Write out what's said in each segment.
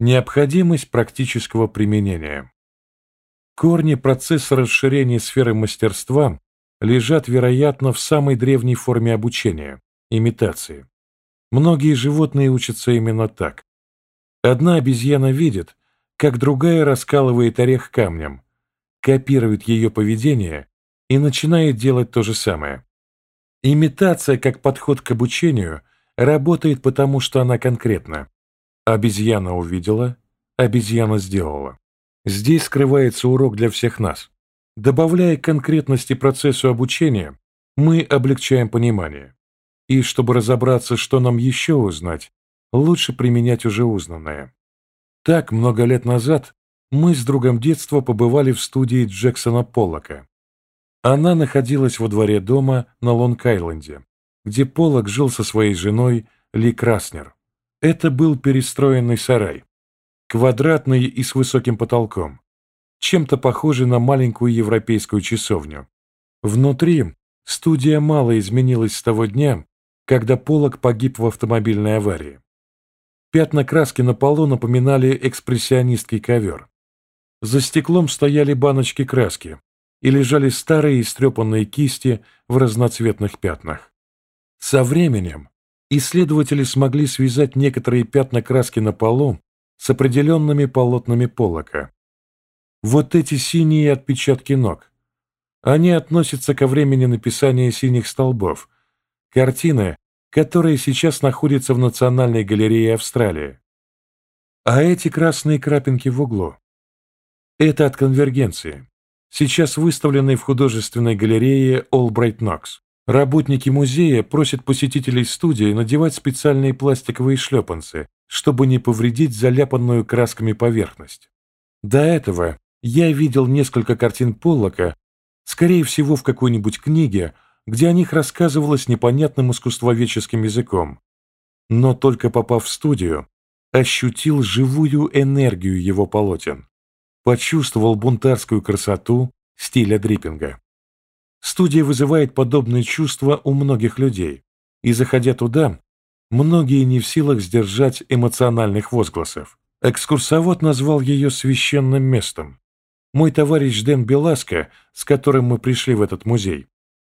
Необходимость практического применения. Корни процесса расширения сферы мастерства лежат, вероятно, в самой древней форме обучения – имитации. Многие животные учатся именно так. Одна обезьяна видит, как другая раскалывает орех камнем, копирует ее поведение и начинает делать то же самое. Имитация, как подход к обучению, работает потому, что она конкретна. Обезьяна увидела, обезьяна сделала. Здесь скрывается урок для всех нас. Добавляя конкретности процессу обучения, мы облегчаем понимание. И чтобы разобраться, что нам еще узнать, лучше применять уже узнанное. Так, много лет назад мы с другом детства побывали в студии Джексона Поллока. Она находилась во дворе дома на Лонг-Айленде, где Поллок жил со своей женой Ли Краснер. Это был перестроенный сарай, квадратный и с высоким потолком, чем-то похожий на маленькую европейскую часовню. Внутри студия мало изменилась с того дня, когда Полок погиб в автомобильной аварии. Пятна краски на полу напоминали экспрессионистский ковер. За стеклом стояли баночки краски и лежали старые истрепанные кисти в разноцветных пятнах. Со временем исследователи смогли связать некоторые пятна краски на полу с определенными полотнами полока. Вот эти синие отпечатки ног. Они относятся ко времени написания «Синих столбов», картины, которая сейчас находится в Национальной галерее Австралии. А эти красные крапинки в углу – это от конвергенции, сейчас выставленной в художественной галерее Олбрайт Нокс. Работники музея просят посетителей студии надевать специальные пластиковые шлепанцы, чтобы не повредить заляпанную красками поверхность. До этого я видел несколько картин Поллока, скорее всего, в какой-нибудь книге, где о них рассказывалось непонятным искусствоведческим языком. Но только попав в студию, ощутил живую энергию его полотен, почувствовал бунтарскую красоту стиля дриппинга. Студия вызывает подобные чувства у многих людей, и, заходя туда, многие не в силах сдержать эмоциональных возгласов. Экскурсовод назвал ее священным местом. Мой товарищ Дэн Беласко, с которым мы пришли в этот музей,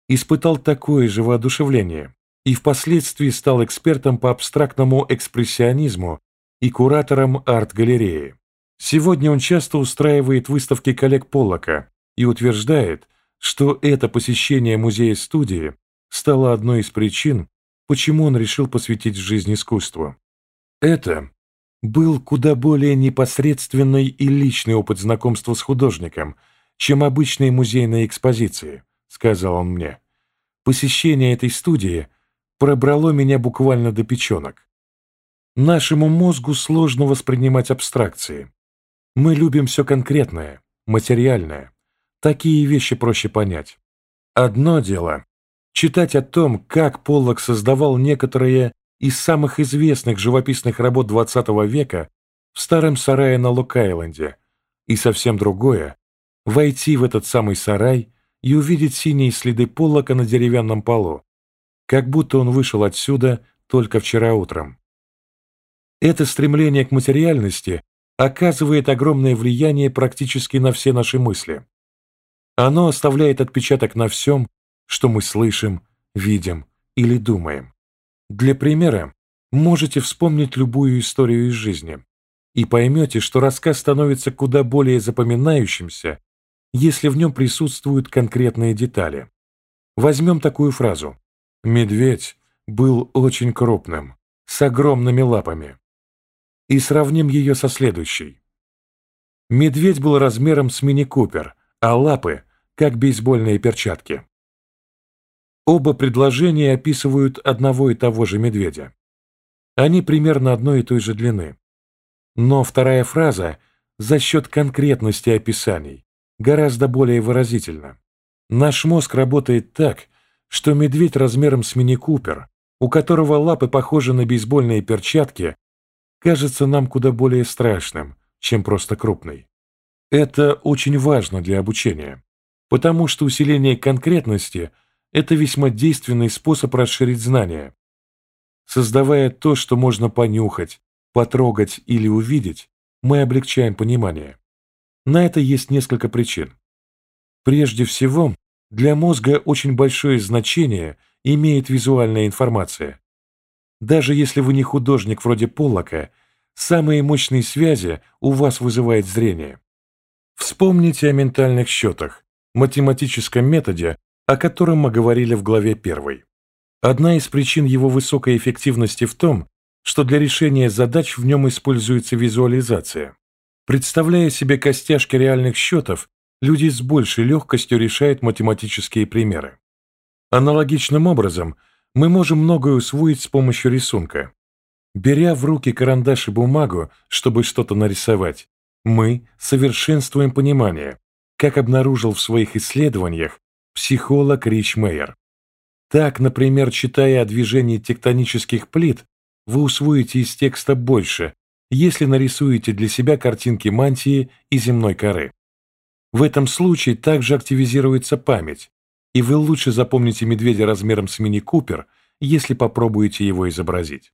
испытал такое же воодушевление и впоследствии стал экспертом по абстрактному экспрессионизму и куратором арт-галереи. Сегодня он часто устраивает выставки коллег Поллока и утверждает, что это посещение музея-студии стало одной из причин, почему он решил посвятить жизнь искусству. Это был куда более непосредственный и личный опыт знакомства с художником, чем обычные музейные экспозиции, сказал он мне. Посещение этой студии пробрало меня буквально до печенок. Нашему мозгу сложно воспринимать абстракции. Мы любим все конкретное, материальное. Такие вещи проще понять. Одно дело – читать о том, как Поллок создавал некоторые из самых известных живописных работ XX века в старом сарае на Лок-Айленде, и совсем другое – войти в этот самый сарай и увидеть синие следы Поллока на деревянном полу, как будто он вышел отсюда только вчера утром. Это стремление к материальности оказывает огромное влияние практически на все наши мысли. Оно оставляет отпечаток на всем, что мы слышим, видим или думаем. Для примера, можете вспомнить любую историю из жизни и поймете, что рассказ становится куда более запоминающимся, если в нем присутствуют конкретные детали. Возьмем такую фразу. «Медведь был очень крупным, с огромными лапами». И сравним ее со следующей. Медведь был размером с мини-купер, а лапы как бейсбольные перчатки. Оба предложения описывают одного и того же медведя. Они примерно одной и той же длины. Но вторая фраза за счет конкретности описаний гораздо более выразительна. Наш мозг работает так, что медведь размером с мини-купер, у которого лапы похожи на бейсбольные перчатки, кажется нам куда более страшным, чем просто крупный. Это очень важно для обучения потому что усиление конкретности – это весьма действенный способ расширить знания. Создавая то, что можно понюхать, потрогать или увидеть, мы облегчаем понимание. На это есть несколько причин. Прежде всего, для мозга очень большое значение имеет визуальная информация. Даже если вы не художник вроде Поллока, самые мощные связи у вас вызывает зрение. Вспомните о ментальных счетах, математическом методе, о котором мы говорили в главе 1. Одна из причин его высокой эффективности в том, что для решения задач в нем используется визуализация. Представляя себе костяшки реальных счетов, люди с большей легкостью решают математические примеры. Аналогичным образом мы можем многое усвоить с помощью рисунка. Беря в руки карандаш и бумагу, чтобы что-то нарисовать, мы совершенствуем понимание, как обнаружил в своих исследованиях психолог Рич Мейер. Так, например, читая о движении тектонических плит, вы усвоите из текста больше, если нарисуете для себя картинки мантии и земной коры. В этом случае также активизируется память, и вы лучше запомните медведя размером с мини-купер, если попробуете его изобразить.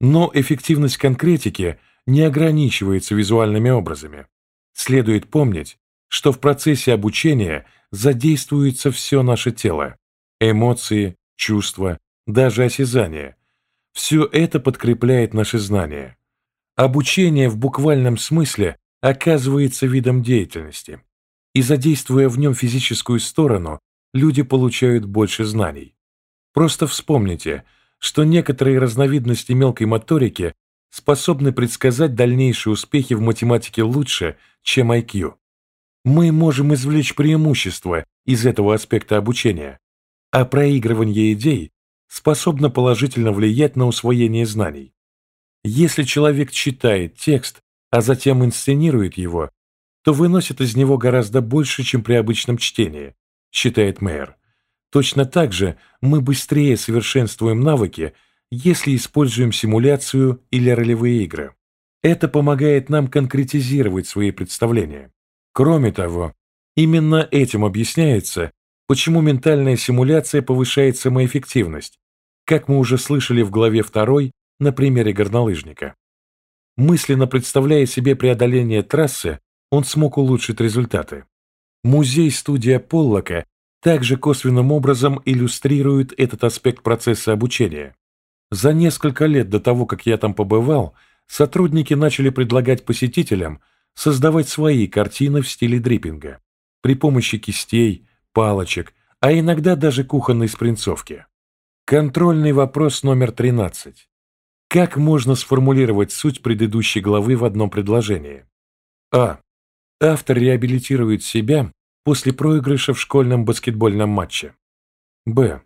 Но эффективность конкретики не ограничивается визуальными образами. Следует помнить, что в процессе обучения задействуется все наше тело – эмоции, чувства, даже осязание. Все это подкрепляет наши знания. Обучение в буквальном смысле оказывается видом деятельности, и задействуя в нем физическую сторону, люди получают больше знаний. Просто вспомните, что некоторые разновидности мелкой моторики способны предсказать дальнейшие успехи в математике лучше, чем IQ. Мы можем извлечь преимущество из этого аспекта обучения, а проигрывание идей способно положительно влиять на усвоение знаний. Если человек читает текст, а затем инсценирует его, то выносит из него гораздо больше, чем при обычном чтении, считает мэр. Точно так же мы быстрее совершенствуем навыки, если используем симуляцию или ролевые игры. Это помогает нам конкретизировать свои представления. Кроме того, именно этим объясняется, почему ментальная симуляция повышает самоэффективность, как мы уже слышали в главе 2 на примере горнолыжника. Мысленно представляя себе преодоление трассы, он смог улучшить результаты. Музей-студия Поллока также косвенным образом иллюстрирует этот аспект процесса обучения. За несколько лет до того, как я там побывал, сотрудники начали предлагать посетителям создавать свои картины в стиле дриппинга при помощи кистей, палочек, а иногда даже кухонной спринцовки. Контрольный вопрос номер 13. Как можно сформулировать суть предыдущей главы в одном предложении? А. Автор реабилитирует себя после проигрыша в школьном баскетбольном матче. Б.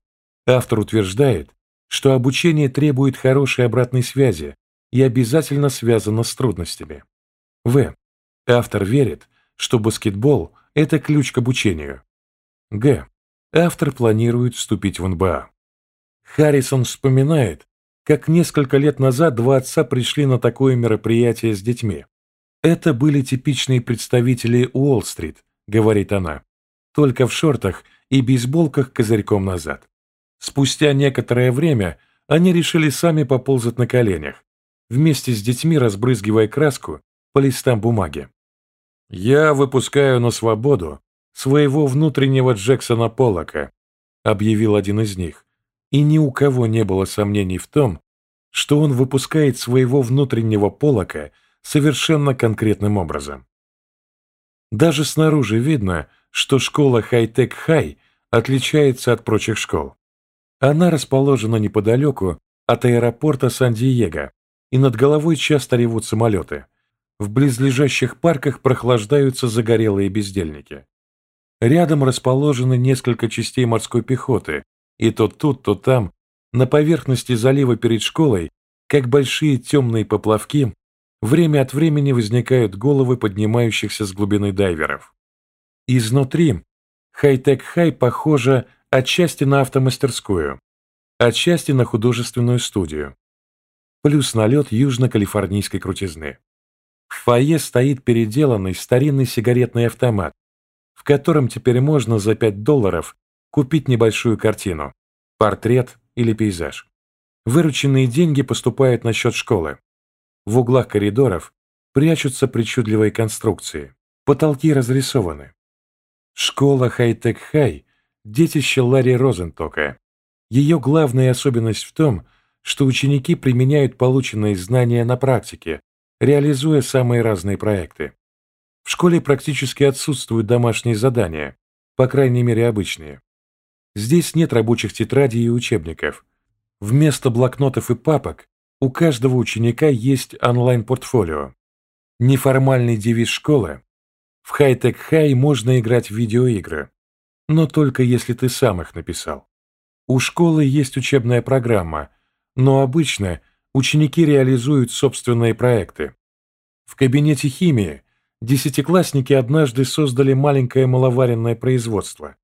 Автор утверждает, что обучение требует хорошей обратной связи и обязательно связано с трудностями. В. Автор верит, что баскетбол – это ключ к обучению. Г. Автор планирует вступить в НБА. Харрисон вспоминает, как несколько лет назад два отца пришли на такое мероприятие с детьми. Это были типичные представители Уолл-стрит, говорит она, только в шортах и бейсболках козырьком назад. Спустя некоторое время они решили сами поползать на коленях, вместе с детьми разбрызгивая краску по листам бумаги. «Я выпускаю на свободу своего внутреннего Джексона Поллока», объявил один из них, и ни у кого не было сомнений в том, что он выпускает своего внутреннего Поллока совершенно конкретным образом. Даже снаружи видно, что школа Хай-Тек Хай отличается от прочих школ. Она расположена неподалеку от аэропорта Сан-Диего, и над головой часто ревут самолеты. В близлежащих парках прохлаждаются загорелые бездельники. Рядом расположены несколько частей морской пехоты, и то тут, то там, на поверхности залива перед школой, как большие темные поплавки, время от времени возникают головы поднимающихся с глубины дайверов. Изнутри Хай-Тек-Хай похожа Отчасти на автомастерскую, отчасти на художественную студию. Плюс налет южно-калифорнийской крутизны. В фойе стоит переделанный старинный сигаретный автомат, в котором теперь можно за 5 долларов купить небольшую картину, портрет или пейзаж. Вырученные деньги поступают на счет школы. В углах коридоров прячутся причудливые конструкции. Потолки разрисованы. Школа Хай-Тек Хай – детище Ларри Розентока. Ее главная особенность в том, что ученики применяют полученные знания на практике, реализуя самые разные проекты. В школе практически отсутствуют домашние задания, по крайней мере обычные. Здесь нет рабочих тетрадей и учебников. Вместо блокнотов и папок у каждого ученика есть онлайн-портфолио. Неформальный девиз школы – в хай-тек хай можно играть в видеоигры, но только если ты сам их написал. У школы есть учебная программа, но обычно ученики реализуют собственные проекты. В кабинете химии десятиклассники однажды создали маленькое маловаренное производство,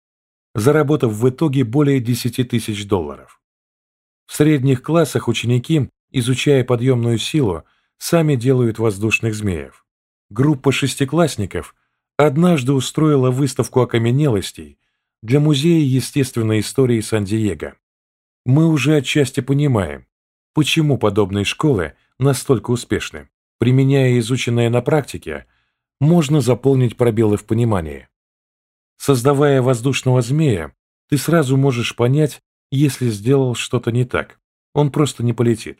заработав в итоге более 10 тысяч долларов. В средних классах ученики, изучая подъемную силу, сами делают воздушных змеев. Группа шестиклассников однажды устроила выставку окаменелостей для Музея естественной истории Сан-Диего. Мы уже отчасти понимаем, почему подобные школы настолько успешны. Применяя изученное на практике, можно заполнить пробелы в понимании. Создавая воздушного змея, ты сразу можешь понять, если сделал что-то не так. Он просто не полетит.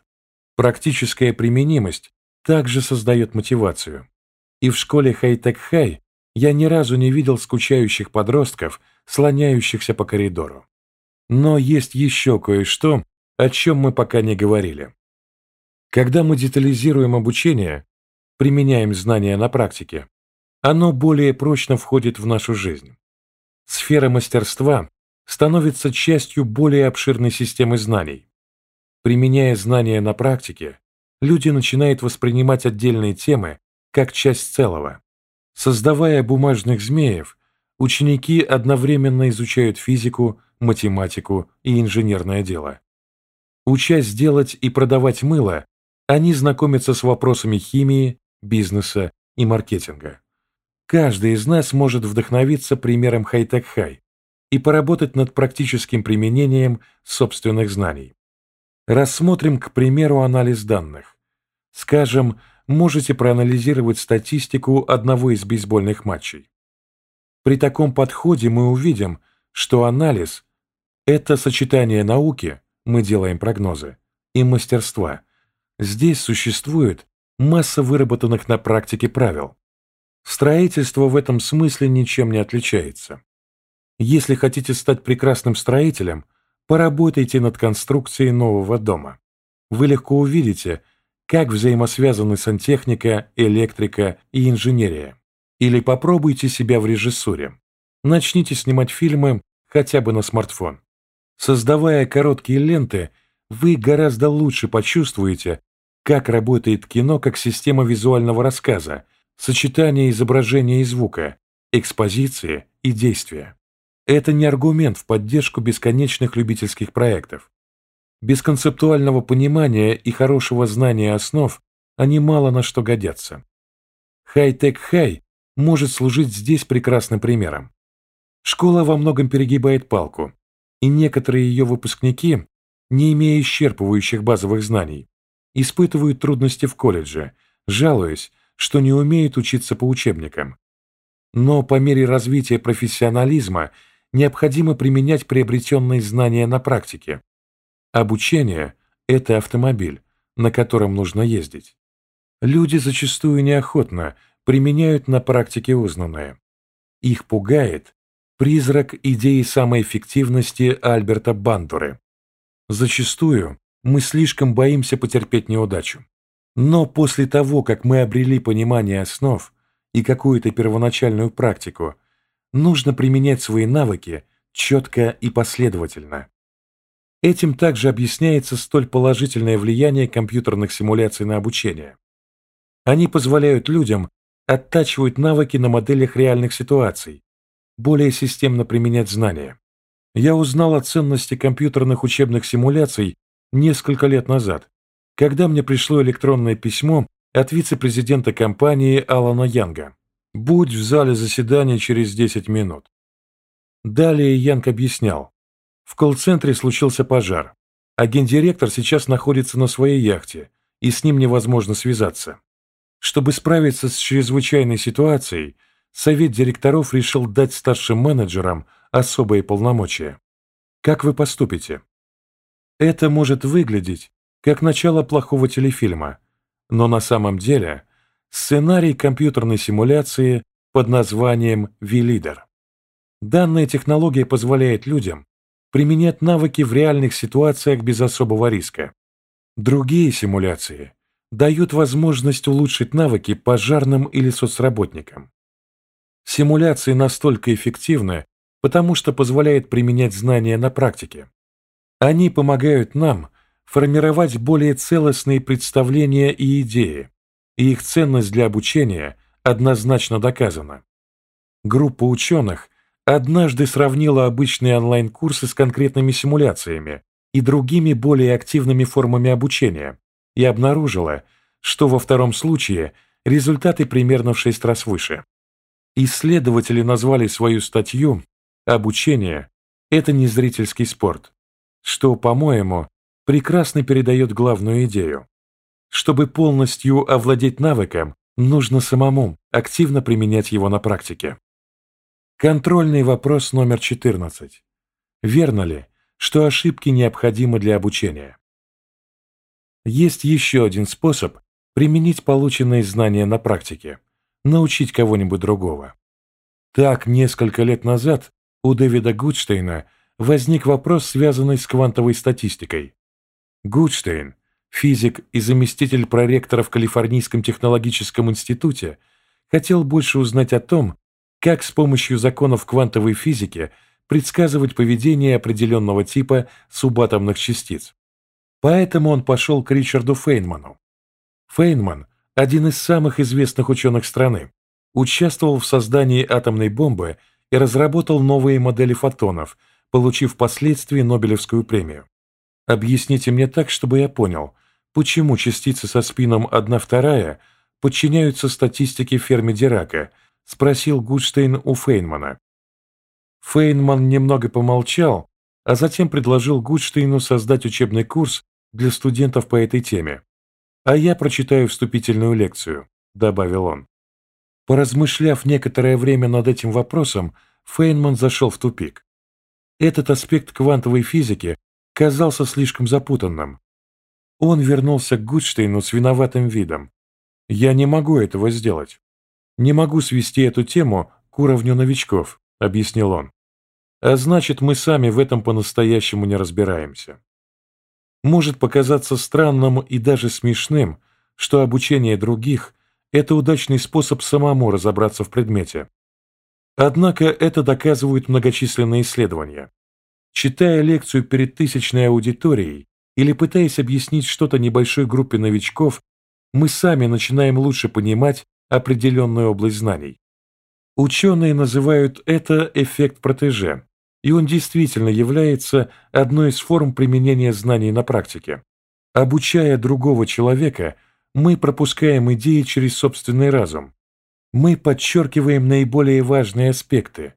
Практическая применимость также создает мотивацию. И в школе Хай-Тек Хай я ни разу не видел скучающих подростков, слоняющихся по коридору. Но есть еще кое-что, о чем мы пока не говорили. Когда мы детализируем обучение, применяем знания на практике, оно более прочно входит в нашу жизнь. Сфера мастерства становится частью более обширной системы знаний. Применяя знания на практике, люди начинают воспринимать отдельные темы как часть целого. Создавая бумажных змеев, ученики одновременно изучают физику, математику и инженерное дело. Учась делать и продавать мыло, они знакомятся с вопросами химии, бизнеса и маркетинга. Каждый из нас может вдохновиться примером Хай-Тек Хай и поработать над практическим применением собственных знаний. Рассмотрим, к примеру, анализ данных. Скажем, можете проанализировать статистику одного из бейсбольных матчей. При таком подходе мы увидим, что анализ – это сочетание науки, мы делаем прогнозы, и мастерства. Здесь существует масса выработанных на практике правил. Строительство в этом смысле ничем не отличается. Если хотите стать прекрасным строителем, поработайте над конструкцией нового дома. Вы легко увидите, как взаимосвязаны сантехника, электрика и инженерия. Или попробуйте себя в режиссуре. Начните снимать фильмы хотя бы на смартфон. Создавая короткие ленты, вы гораздо лучше почувствуете, как работает кино как система визуального рассказа, сочетание изображения и звука, экспозиции и действия. Это не аргумент в поддержку бесконечных любительских проектов. Без концептуального понимания и хорошего знания основ они мало на что годятся. Хай-тек хай может служить здесь прекрасным примером. Школа во многом перегибает палку, и некоторые ее выпускники, не имея исчерпывающих базовых знаний, испытывают трудности в колледже, жалуясь, что не умеют учиться по учебникам. Но по мере развития профессионализма необходимо применять приобретенные знания на практике. Обучение – это автомобиль, на котором нужно ездить. Люди зачастую неохотно применяют на практике узнанное. Их пугает призрак идеи самоэффективности Альберта Бандуры. Зачастую мы слишком боимся потерпеть неудачу. Но после того, как мы обрели понимание основ и какую-то первоначальную практику, нужно применять свои навыки четко и последовательно. Этим также объясняется столь положительное влияние компьютерных симуляций на обучение. Они позволяют людям оттачивать навыки на моделях реальных ситуаций, более системно применять знания. Я узнал о ценности компьютерных учебных симуляций несколько лет назад, когда мне пришло электронное письмо от вице-президента компании Алана Янга. «Будь в зале заседания через 10 минут». Далее Янг объяснял. В колл-центре случился пожар, а гендиректор сейчас находится на своей яхте, и с ним невозможно связаться. Чтобы справиться с чрезвычайной ситуацией, совет директоров решил дать старшим менеджерам особые полномочия. Как вы поступите? Это может выглядеть как начало плохого телефильма, но на самом деле сценарий компьютерной симуляции под названием V-Leader. Данная технология позволяет людям применять навыки в реальных ситуациях без особого риска. Другие симуляции дают возможность улучшить навыки пожарным или соцработникам. Симуляции настолько эффективны, потому что позволяют применять знания на практике. Они помогают нам формировать более целостные представления и идеи, и их ценность для обучения однозначно доказана. Группа ученых однажды сравнила обычные онлайн-курсы с конкретными симуляциями и другими более активными формами обучения и обнаружила, что во втором случае результаты примерно в 6 раз выше. Исследователи назвали свою статью «Обучение – это не зрительский спорт», что, по-моему, прекрасно передает главную идею. Чтобы полностью овладеть навыком, нужно самому активно применять его на практике. Контрольный вопрос номер 14. Верно ли, что ошибки необходимы для обучения? Есть еще один способ применить полученные знания на практике – научить кого-нибудь другого. Так, несколько лет назад у Дэвида Гудштейна возник вопрос, связанный с квантовой статистикой. Гудштейн, физик и заместитель проректора в Калифорнийском технологическом институте, хотел больше узнать о том, как с помощью законов квантовой физики предсказывать поведение определенного типа субатомных частиц. Поэтому он пошел к Ричарду Фейнману. Фейнман – один из самых известных ученых страны, участвовал в создании атомной бомбы и разработал новые модели фотонов, получив впоследствии Нобелевскую премию. Объясните мне так, чтобы я понял, почему частицы со спином 1-2 подчиняются статистике Ферми Дирака, спросил Гудштейн у Фейнмана. Фейнман немного помолчал, а затем предложил Гудштейну создать учебный курс для студентов по этой теме. «А я прочитаю вступительную лекцию», — добавил он. Поразмышляв некоторое время над этим вопросом, Фейнман зашел в тупик. Этот аспект квантовой физики казался слишком запутанным. Он вернулся к Гудштейну с виноватым видом. «Я не могу этого сделать. Не могу свести эту тему к уровню новичков», — объяснил он. «А значит, мы сами в этом по-настоящему не разбираемся». Может показаться странным и даже смешным, что обучение других – это удачный способ самому разобраться в предмете. Однако это доказывают многочисленные исследования. Читая лекцию перед тысячной аудиторией или пытаясь объяснить что-то небольшой группе новичков, мы сами начинаем лучше понимать определенную область знаний. Ученые называют это эффект протеже, и он действительно является одной из форм применения знаний на практике. Обучая другого человека, мы пропускаем идеи через собственный разум. Мы подчеркиваем наиболее важные аспекты,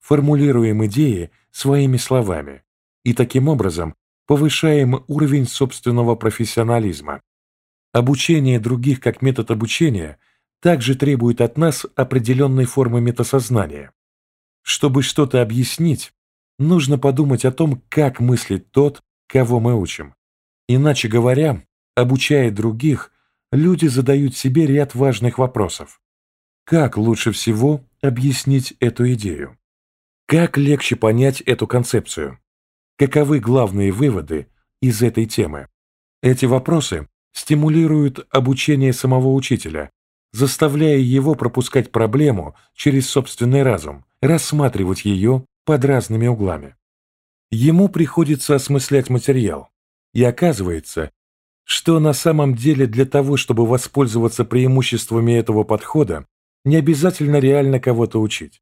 формулируем идеи своими словами и таким образом повышаем уровень собственного профессионализма. Обучение других как метод обучения также требует от нас определенной формы метасознания. Чтобы что-то объяснить, нужно подумать о том, как мыслит тот, кого мы учим. Иначе говоря, обучая других, люди задают себе ряд важных вопросов. Как лучше всего объяснить эту идею? Как легче понять эту концепцию? Каковы главные выводы из этой темы? Эти вопросы стимулируют обучение самого учителя, заставляя его пропускать проблему через собственный разум, рассматривать ее под разными углами. Ему приходится осмыслять материал, и оказывается, что на самом деле для того, чтобы воспользоваться преимуществами этого подхода, не обязательно реально кого-то учить.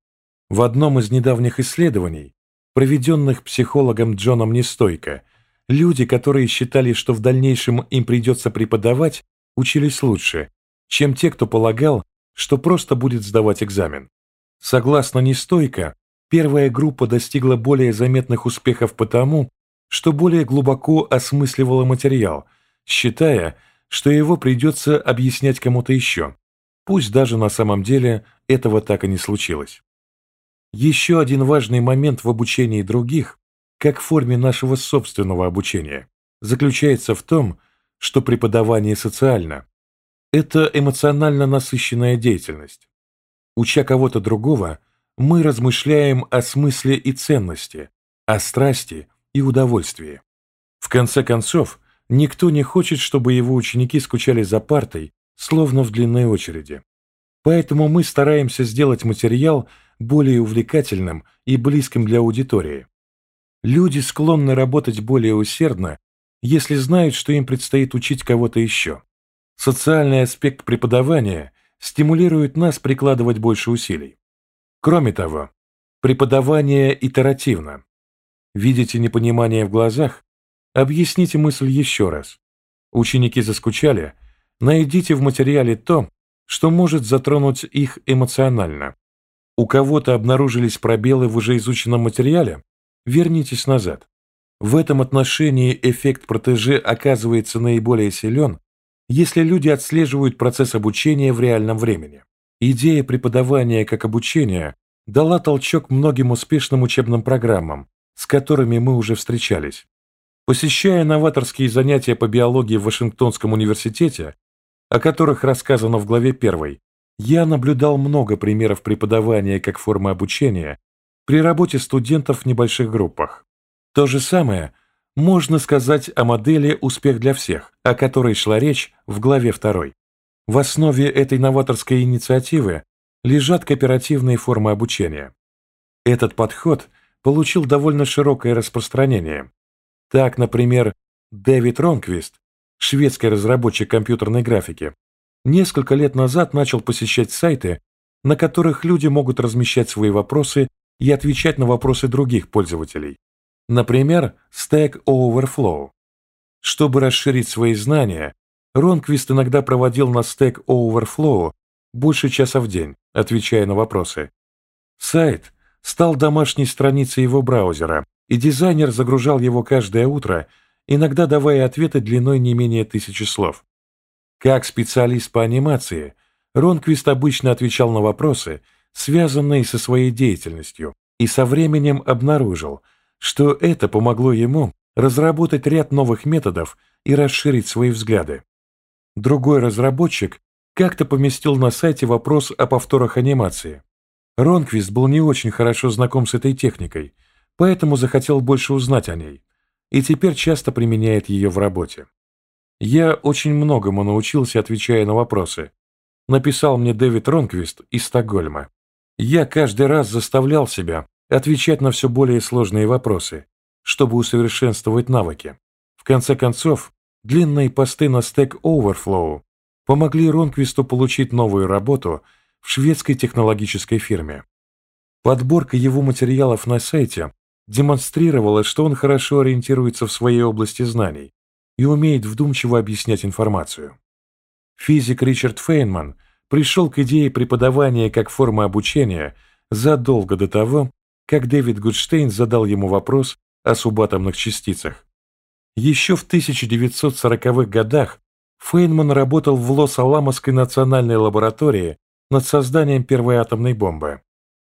В одном из недавних исследований, проведенных психологом Джоном Нестойко, люди, которые считали, что в дальнейшем им придется преподавать, учились лучше, чем те, кто полагал, что просто будет сдавать экзамен. Согласно Нестойко, первая группа достигла более заметных успехов потому, что более глубоко осмысливала материал, считая, что его придется объяснять кому-то еще, пусть даже на самом деле этого так и не случилось. Еще один важный момент в обучении других, как в форме нашего собственного обучения, заключается в том, что преподавание социально. Это эмоционально насыщенная деятельность. Уча кого-то другого, мы размышляем о смысле и ценности, о страсти и удовольствии. В конце концов, никто не хочет, чтобы его ученики скучали за партой, словно в длинной очереди. Поэтому мы стараемся сделать материал более увлекательным и близким для аудитории. Люди склонны работать более усердно, если знают, что им предстоит учить кого-то еще. Социальный аспект преподавания стимулирует нас прикладывать больше усилий. Кроме того, преподавание итеративно. Видите непонимание в глазах? Объясните мысль еще раз. Ученики заскучали? Найдите в материале то, что может затронуть их эмоционально. У кого-то обнаружились пробелы в уже изученном материале? Вернитесь назад. В этом отношении эффект протеже оказывается наиболее силен, если люди отслеживают процесс обучения в реальном времени. Идея преподавания как обучения дала толчок многим успешным учебным программам, с которыми мы уже встречались. Посещая новаторские занятия по биологии в Вашингтонском университете, о которых рассказано в главе 1, я наблюдал много примеров преподавания как формы обучения при работе студентов в небольших группах. То же самое можно сказать о модели «Успех для всех», о которой шла речь в главе 2. В основе этой новаторской инициативы лежат кооперативные формы обучения. Этот подход получил довольно широкое распространение. Так, например, Дэвид Ронквист, шведский разработчик компьютерной графики, несколько лет назад начал посещать сайты, на которых люди могут размещать свои вопросы и отвечать на вопросы других пользователей. Например, Stack Overflow. Чтобы расширить свои знания, Ронквист иногда проводил на Stack Overflow больше часа в день, отвечая на вопросы. Сайт стал домашней страницей его браузера, и дизайнер загружал его каждое утро, иногда давая ответы длиной не менее тысячи слов. Как специалист по анимации, Ронквист обычно отвечал на вопросы, связанные со своей деятельностью, и со временем обнаружил, что это помогло ему разработать ряд новых методов и расширить свои взгляды. Другой разработчик как-то поместил на сайте вопрос о повторах анимации. Ронквист был не очень хорошо знаком с этой техникой, поэтому захотел больше узнать о ней, и теперь часто применяет ее в работе. Я очень многому научился, отвечая на вопросы. Написал мне Дэвид Ронквист из Стокгольма. Я каждый раз заставлял себя отвечать на все более сложные вопросы, чтобы усовершенствовать навыки. В конце концов, длинные посты на Stack Overflow помогли Ронквисту получить новую работу в шведской технологической фирме. Подборка его материалов на сайте демонстрировала, что он хорошо ориентируется в своей области знаний и умеет вдумчиво объяснять информацию. Физик Ричард Фейнман пришел к идее преподавания как формы обучения задолго до того, как Дэвид Гудштейн задал ему вопрос о субатомных частицах. Еще в 1940-х годах Фейнман работал в Лос-Аламосской национальной лаборатории над созданием первой атомной бомбы.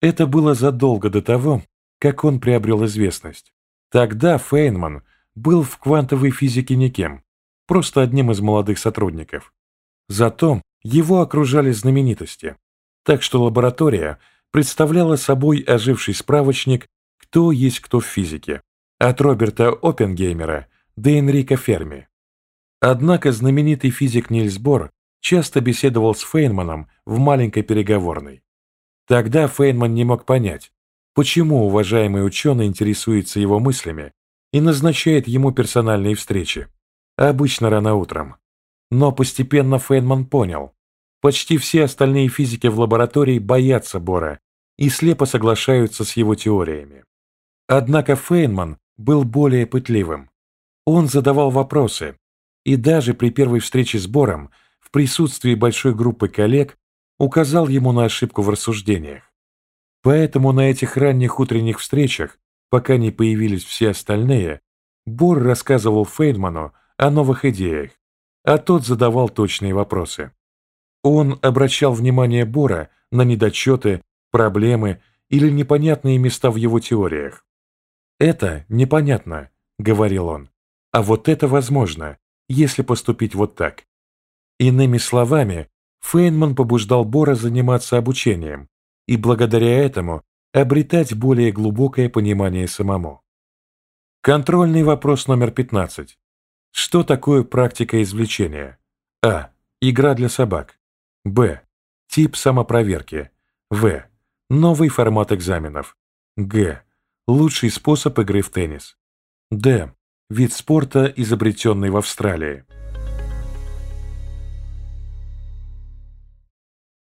Это было задолго до того, как он приобрел известность. Тогда Фейнман был в квантовой физике никем, просто одним из молодых сотрудников. Зато его окружали знаменитости, так что лаборатория представляла собой оживший справочник «Кто есть кто в физике» от Роберта Оппенгеймера до Энрика Ферми. Однако знаменитый физик Нильс Бор часто беседовал с Фейнманом в маленькой переговорной. Тогда Фейнман не мог понять, почему уважаемый ученый интересуется его мыслями и назначает ему персональные встречи, обычно рано утром. Но постепенно Фейнман понял, почти все остальные физики в лаборатории боятся Бора и слепо соглашаются с его теориями. Однако Фейнман был более пытливым. Он задавал вопросы, и даже при первой встрече с Бором в присутствии большой группы коллег указал ему на ошибку в рассуждениях. Поэтому на этих ранних утренних встречах, пока не появились все остальные, Бор рассказывал Фейнману о новых идеях, а тот задавал точные вопросы. Он обращал внимание Бора на недочеты, проблемы или непонятные места в его теориях. «Это непонятно», — говорил он, — «а вот это возможно, если поступить вот так». Иными словами, Фейнман побуждал Бора заниматься обучением и благодаря этому обретать более глубокое понимание самому. Контрольный вопрос номер 15. Что такое практика извлечения? А. Игра для собак. Б. Тип самопроверки. В. Новый формат экзаменов. Г. Лучший способ игры в теннис. Д. Вид спорта, изобретенный в Австралии.